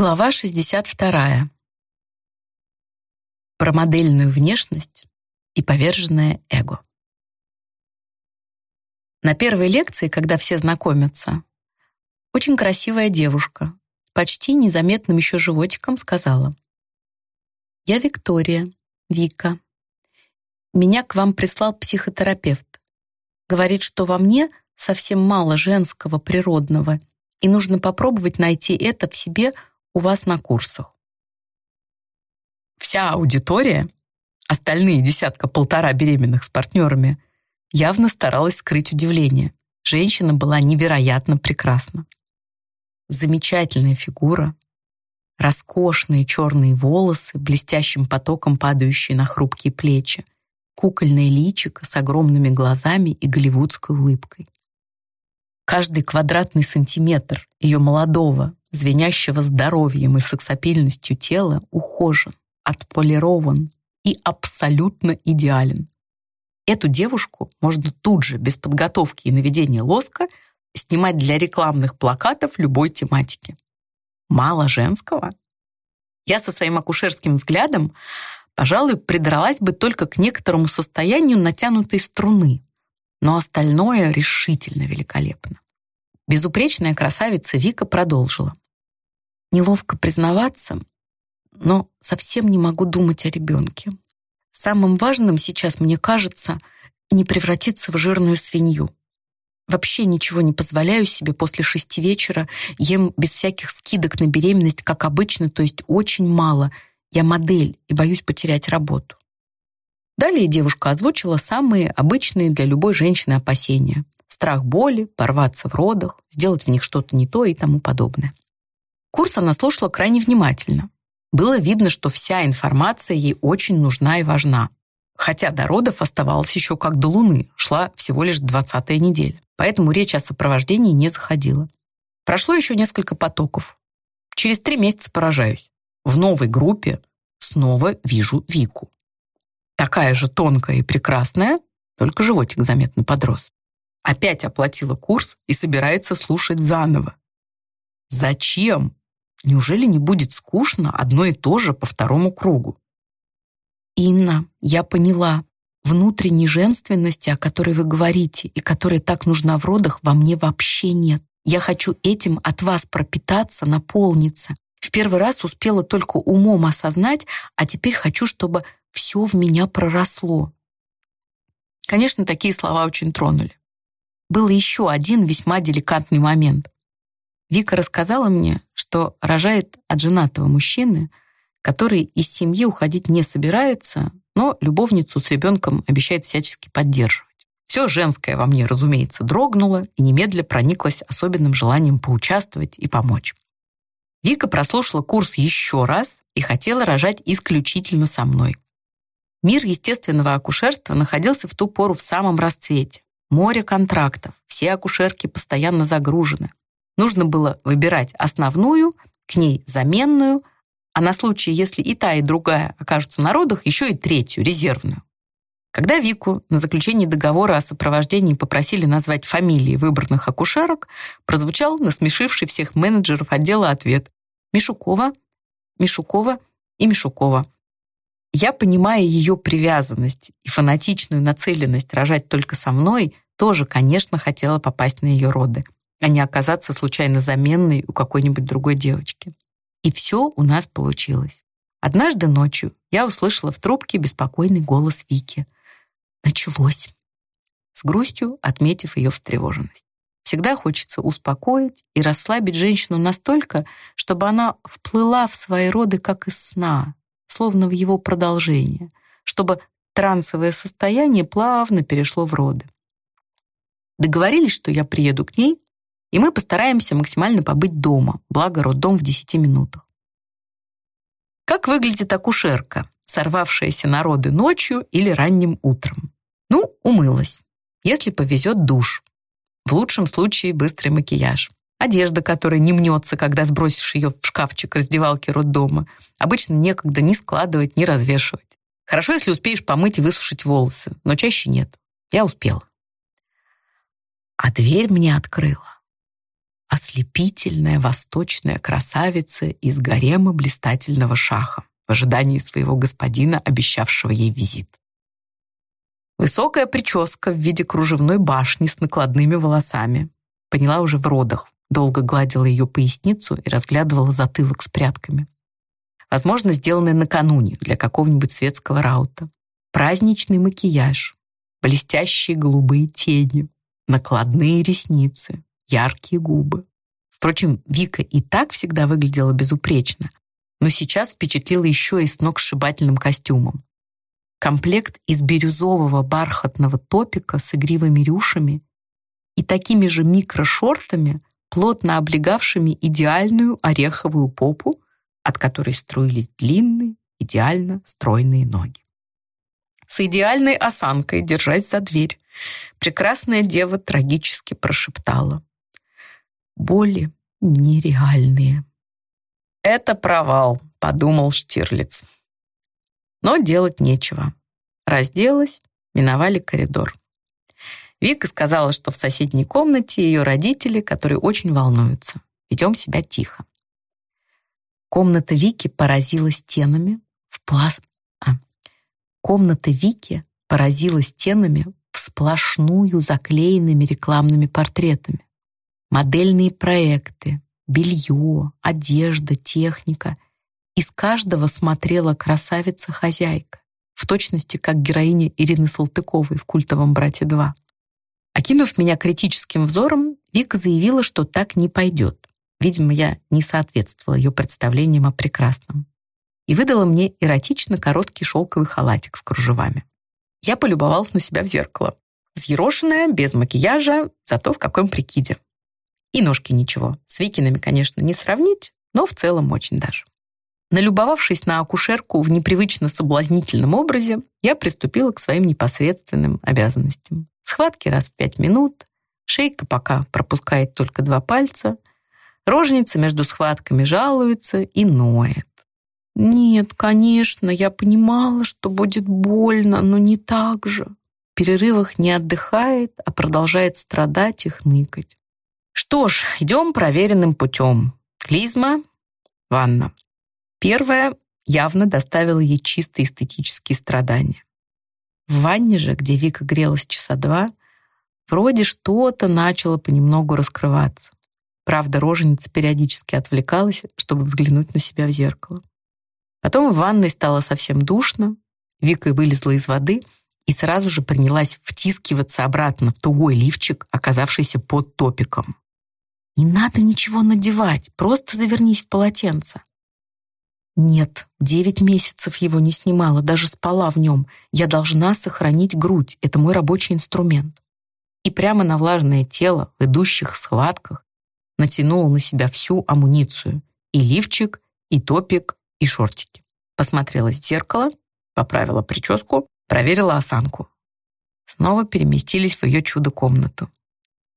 Глава 62. Про модельную внешность и поверженное эго. На первой лекции, когда все знакомятся, очень красивая девушка, почти незаметным еще животиком сказала. «Я Виктория, Вика. Меня к вам прислал психотерапевт. Говорит, что во мне совсем мало женского, природного, и нужно попробовать найти это в себе – у вас на курсах. Вся аудитория, остальные десятка-полтора беременных с партнерами, явно старалась скрыть удивление. Женщина была невероятно прекрасна. Замечательная фигура, роскошные черные волосы, блестящим потоком падающие на хрупкие плечи, кукольное личико с огромными глазами и голливудской улыбкой. Каждый квадратный сантиметр ее молодого, звенящего здоровьем и сексапильностью тела ухожен, отполирован и абсолютно идеален. Эту девушку можно тут же, без подготовки и наведения лоска, снимать для рекламных плакатов любой тематики. Мало женского? Я со своим акушерским взглядом, пожалуй, придралась бы только к некоторому состоянию натянутой струны, но остальное решительно великолепно. Безупречная красавица Вика продолжила. Неловко признаваться, но совсем не могу думать о ребенке. Самым важным сейчас, мне кажется, не превратиться в жирную свинью. Вообще ничего не позволяю себе после шести вечера, ем без всяких скидок на беременность, как обычно, то есть очень мало. Я модель и боюсь потерять работу. Далее девушка озвучила самые обычные для любой женщины опасения. Страх боли, порваться в родах, сделать в них что-то не то и тому подобное. Курс она слушала крайне внимательно. Было видно, что вся информация ей очень нужна и важна. Хотя до родов оставалось еще как до Луны, шла всего лишь двадцатая неделя. Поэтому речь о сопровождении не заходила. Прошло еще несколько потоков. Через три месяца поражаюсь. В новой группе снова вижу Вику такая же тонкая и прекрасная, только животик заметно подрос. Опять оплатила курс и собирается слушать заново. Зачем? Неужели не будет скучно одно и то же по второму кругу? Инна, я поняла. Внутренней женственности, о которой вы говорите и которая так нужна в родах, во мне вообще нет. Я хочу этим от вас пропитаться, наполниться. В первый раз успела только умом осознать, а теперь хочу, чтобы все в меня проросло. Конечно, такие слова очень тронули. Был еще один весьма деликатный момент. Вика рассказала мне, что рожает от женатого мужчины, который из семьи уходить не собирается, но любовницу с ребенком обещает всячески поддерживать. Все женское во мне, разумеется, дрогнуло и немедля прониклось особенным желанием поучаствовать и помочь. Вика прослушала курс еще раз и хотела рожать исключительно со мной. Мир естественного акушерства находился в ту пору в самом расцвете. Море контрактов, все акушерки постоянно загружены. Нужно было выбирать основную, к ней заменную, а на случай, если и та, и другая окажутся на родах, еще и третью, резервную. Когда Вику на заключении договора о сопровождении попросили назвать фамилии выбранных акушерок, прозвучал насмешивший всех менеджеров отдела ответ «Мишукова, Мишукова и Мишукова». Я, понимая ее привязанность и фанатичную нацеленность рожать только со мной, тоже, конечно, хотела попасть на ее роды, а не оказаться случайно заменной у какой-нибудь другой девочки. И все у нас получилось. Однажды ночью я услышала в трубке беспокойный голос Вики. Началось. С грустью отметив ее встревоженность. Всегда хочется успокоить и расслабить женщину настолько, чтобы она вплыла в свои роды как из сна, словно в его продолжение, чтобы трансовое состояние плавно перешло в роды. Договорились, что я приеду к ней, и мы постараемся максимально побыть дома, благо роддом в 10 минутах. Как выглядит акушерка, сорвавшаяся на роды ночью или ранним утром? Ну, умылась. Если повезет, душ. В лучшем случае быстрый макияж. Одежда, которая не мнется, когда сбросишь ее в шкафчик раздевалки роддома. Обычно некогда ни складывать, ни развешивать. Хорошо, если успеешь помыть и высушить волосы, но чаще нет. Я успела. А дверь мне открыла ослепительная восточная красавица из гарема блистательного шаха в ожидании своего господина, обещавшего ей визит. Высокая прическа в виде кружевной башни с накладными волосами. Поняла уже в родах. Долго гладила ее поясницу и разглядывала затылок с прядками. Возможно, сделанный накануне для какого-нибудь светского раута. Праздничный макияж, блестящие голубые тени, накладные ресницы, яркие губы. Впрочем, Вика и так всегда выглядела безупречно, но сейчас впечатлила еще и с ног сшибательным костюмом. Комплект из бирюзового бархатного топика с игривыми рюшами и такими же микрошортами, плотно облегавшими идеальную ореховую попу, от которой струились длинные, идеально стройные ноги. С идеальной осанкой, держась за дверь, прекрасная дева трагически прошептала. «Боли нереальные». «Это провал», — подумал Штирлиц. Но делать нечего. Разделась, миновали коридор. Вика сказала, что в соседней комнате ее родители, которые очень волнуются. Ведем себя тихо. Комната Вики поразила стенами в пласт... А. Комната Вики поразила стенами в сплошную заклеенными рекламными портретами. Модельные проекты, белье, одежда, техника. Из каждого смотрела красавица-хозяйка, в точности как героиня Ирины Салтыковой в «Культовом брате 2». Окинув меня критическим взором, Вика заявила, что так не пойдет. Видимо, я не соответствовала ее представлениям о прекрасном. И выдала мне эротично короткий шелковый халатик с кружевами. Я полюбовалась на себя в зеркало. Взъерошенная, без макияжа, зато в каком прикиде. И ножки ничего. С Викиными, конечно, не сравнить, но в целом очень даже. Налюбовавшись на акушерку в непривычно соблазнительном образе, я приступила к своим непосредственным обязанностям. Схватки раз в пять минут, шейка пока пропускает только два пальца, рожница между схватками жалуется и ноет. Нет, конечно, я понимала, что будет больно, но не так же. В перерывах не отдыхает, а продолжает страдать и хныкать. Что ж, идем проверенным путем. Клизма, ванна. Первая явно доставила ей чисто эстетические страдания. В ванне же, где Вика грелась часа два, вроде что-то начало понемногу раскрываться. Правда, роженица периодически отвлекалась, чтобы взглянуть на себя в зеркало. Потом в ванной стало совсем душно, Вика вылезла из воды и сразу же принялась втискиваться обратно в тугой лифчик, оказавшийся под топиком. «Не надо ничего надевать, просто завернись в полотенце». Нет, девять месяцев его не снимала, даже спала в нем. Я должна сохранить грудь, это мой рабочий инструмент. И прямо на влажное тело в идущих схватках натянула на себя всю амуницию. И лифчик, и топик, и шортики. Посмотрела в зеркало, поправила прическу, проверила осанку. Снова переместились в ее чудо-комнату.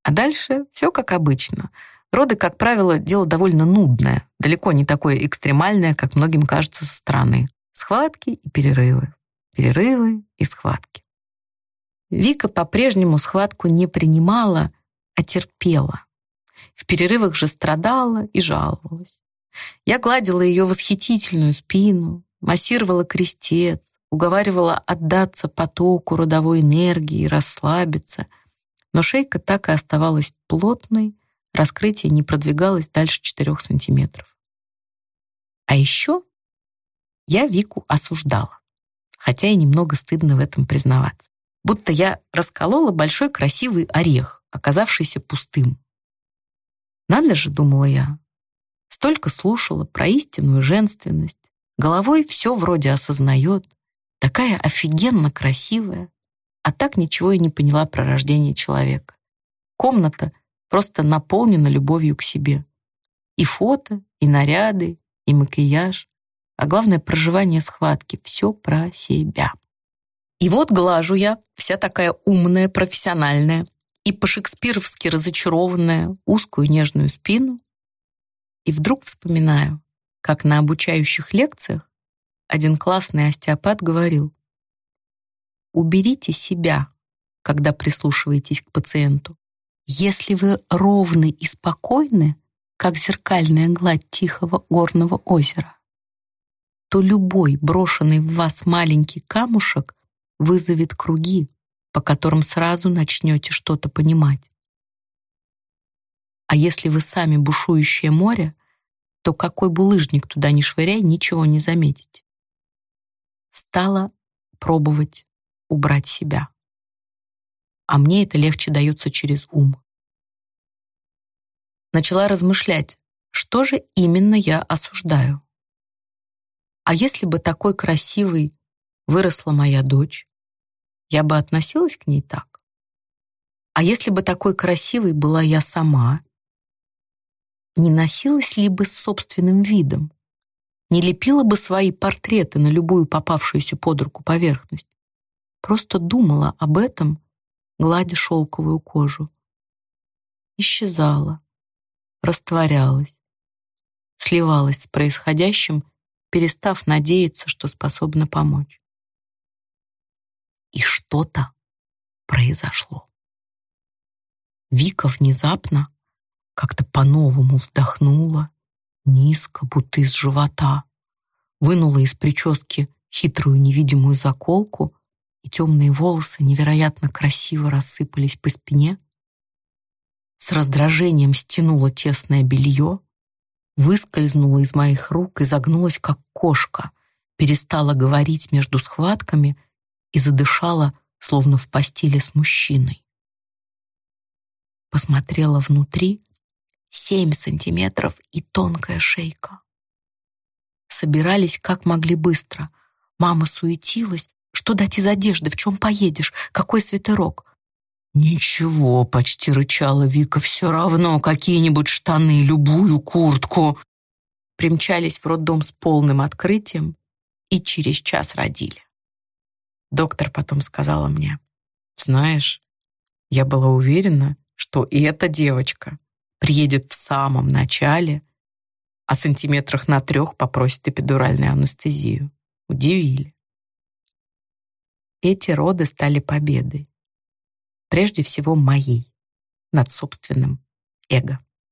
А дальше все как обычно — Роды, как правило, дело довольно нудное, далеко не такое экстремальное, как многим кажется со стороны. Схватки и перерывы. Перерывы и схватки. Вика по-прежнему схватку не принимала, а терпела. В перерывах же страдала и жаловалась. Я гладила ее восхитительную спину, массировала крестец, уговаривала отдаться потоку родовой энергии, расслабиться. Но шейка так и оставалась плотной, раскрытие не продвигалось дальше 4 сантиметров. А еще я Вику осуждала, хотя и немного стыдно в этом признаваться. Будто я расколола большой красивый орех, оказавшийся пустым. Надо же, думала я, столько слушала про истинную женственность, головой все вроде осознает, такая офигенно красивая, а так ничего и не поняла про рождение человека. Комната просто наполнена любовью к себе. И фото, и наряды, и макияж, а главное проживание схватки. Все про себя. И вот глажу я, вся такая умная, профессиональная и по-шекспировски разочарованная, узкую нежную спину. И вдруг вспоминаю, как на обучающих лекциях один классный остеопат говорил, «Уберите себя, когда прислушиваетесь к пациенту. Если вы ровны и спокойны, как зеркальная гладь тихого горного озера, то любой брошенный в вас маленький камушек вызовет круги, по которым сразу начнете что-то понимать. А если вы сами бушующее море, то какой булыжник туда ни швыряй, ничего не заметите. Стала пробовать убрать себя. А мне это легче дается через ум. Начала размышлять, что же именно я осуждаю. А если бы такой красивой выросла моя дочь, я бы относилась к ней так? А если бы такой красивой была я сама, не носилась ли бы с собственным видом? Не лепила бы свои портреты на любую попавшуюся под руку поверхность? Просто думала об этом, гладя шелковую кожу. Исчезала, растворялась, сливалась с происходящим, перестав надеяться, что способна помочь. И что-то произошло. Вика внезапно как-то по-новому вздохнула, низко, будто из живота, вынула из прически хитрую невидимую заколку, и темные волосы невероятно красиво рассыпались по спине, с раздражением стянула тесное белье, выскользнула из моих рук и загнулась, как кошка, перестала говорить между схватками и задышала, словно в постели с мужчиной. Посмотрела внутри Семь сантиметров и тонкая шейка. Собирались как могли быстро. Мама суетилась. Что дать из одежды? В чем поедешь? Какой свитерок? «Ничего», — почти рычала Вика, «все равно какие-нибудь штаны, любую куртку». Примчались в роддом с полным открытием и через час родили. Доктор потом сказала мне, «Знаешь, я была уверена, что и эта девочка приедет в самом начале, а сантиметрах на трех попросит эпидуральную анестезию. Удивили. Эти роды стали победой. Прежде всего моей над собственным эго.